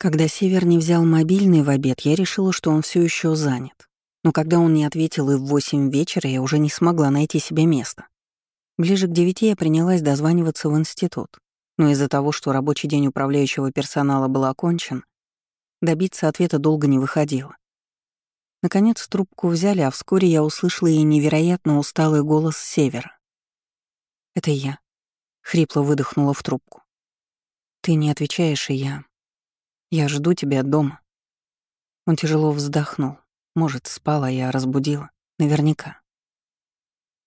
Когда Север не взял мобильный в обед, я решила, что он все еще занят. Но когда он не ответил и в восемь вечера, я уже не смогла найти себе место. Ближе к девяти я принялась дозваниваться в институт, но из-за того, что рабочий день управляющего персонала был окончен, добиться ответа долго не выходило. Наконец трубку взяли, а вскоре я услышала и невероятно усталый голос Севера. «Это я», — хрипло выдохнула в трубку. «Ты не отвечаешь, и я я жду тебя дома». Он тяжело вздохнул. Может, спала, я разбудила. Наверняка.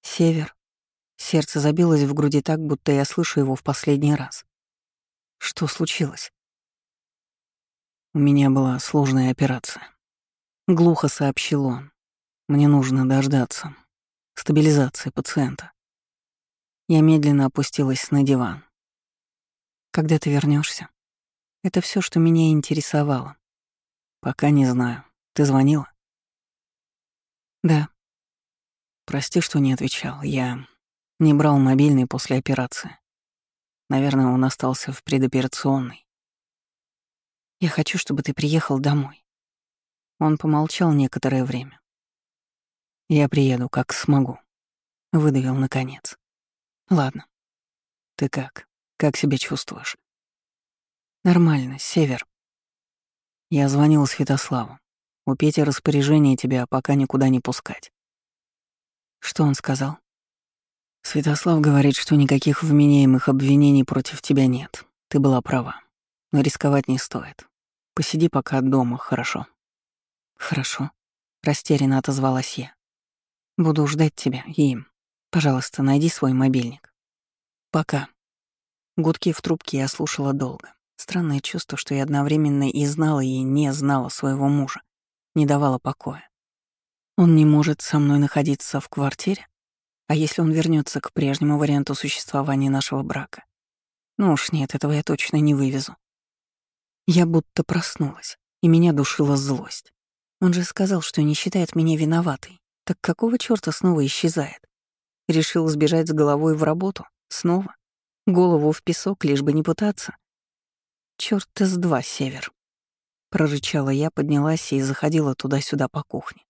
Север. Сердце забилось в груди так, будто я слышу его в последний раз. Что случилось? У меня была сложная операция. Глухо сообщил он. Мне нужно дождаться. Стабилизации пациента. Я медленно опустилась на диван. Когда ты вернешься? Это все, что меня интересовало. Пока не знаю. Ты звонила? Да. Прости, что не отвечал. Я не брал мобильный после операции. Наверное, он остался в предоперационной. Я хочу, чтобы ты приехал домой. Он помолчал некоторое время. Я приеду, как смогу. Выдавил наконец. Ладно. Ты как? Как себя чувствуешь? Нормально, Север. Я звонил Святославу. У Пети распоряжение тебя пока никуда не пускать. Что он сказал? Святослав говорит, что никаких вменяемых обвинений против тебя нет. Ты была права. Но рисковать не стоит. Посиди пока дома, хорошо? Хорошо. Растерянно отозвалась я. Буду ждать тебя и... Пожалуйста, найди свой мобильник. Пока. Гудки в трубке я слушала долго. Странное чувство, что я одновременно и знала, и не знала своего мужа, не давало покоя. Он не может со мной находиться в квартире? А если он вернется к прежнему варианту существования нашего брака? Ну уж нет, этого я точно не вывезу. Я будто проснулась, и меня душила злость. Он же сказал, что не считает меня виноватой. Так какого чёрта снова исчезает? Решил сбежать с головой в работу? Снова? Голову в песок, лишь бы не пытаться? Черт из два, Север. Прорычала я, поднялась и заходила туда-сюда по кухне.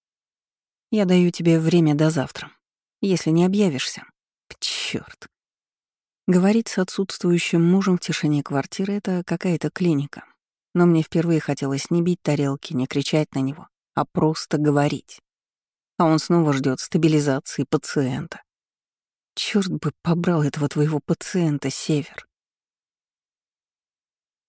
Я даю тебе время до завтра. Если не объявишься. Черт. Говорить с отсутствующим мужем в тишине квартиры — это какая-то клиника. Но мне впервые хотелось не бить тарелки, не кричать на него, а просто говорить. А он снова ждет стабилизации пациента. Черт бы побрал этого твоего пациента, Север.